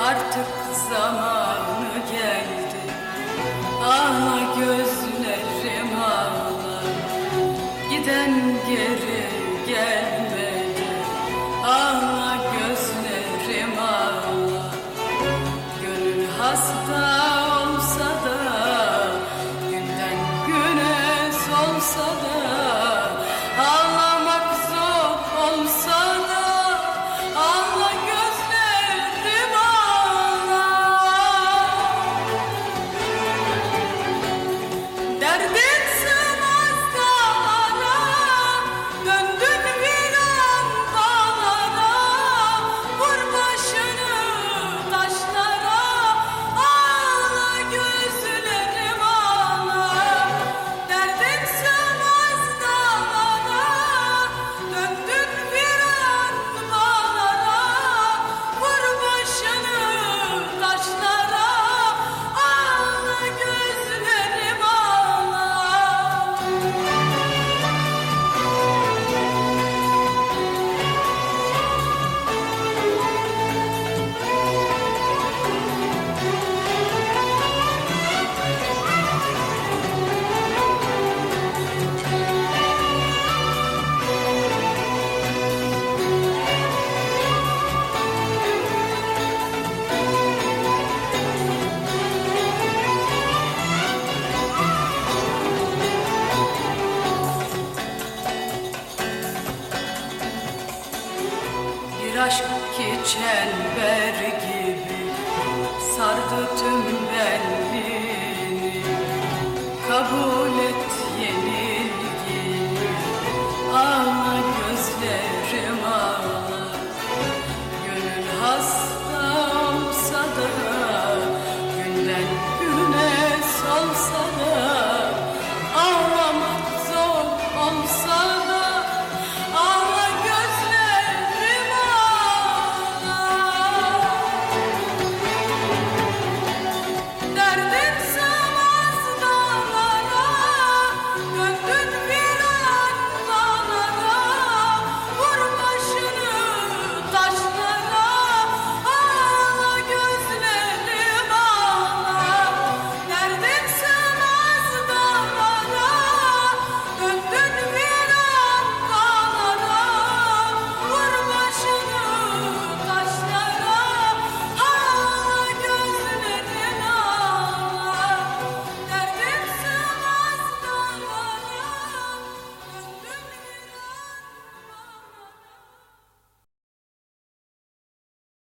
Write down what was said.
artık zamanı geldi. Ağla gözlerim ağla Giden geri gelmedi. Ağla gözlerim ağla Gönül hasta olsa da Günden güne solsa da aşk ki çemberi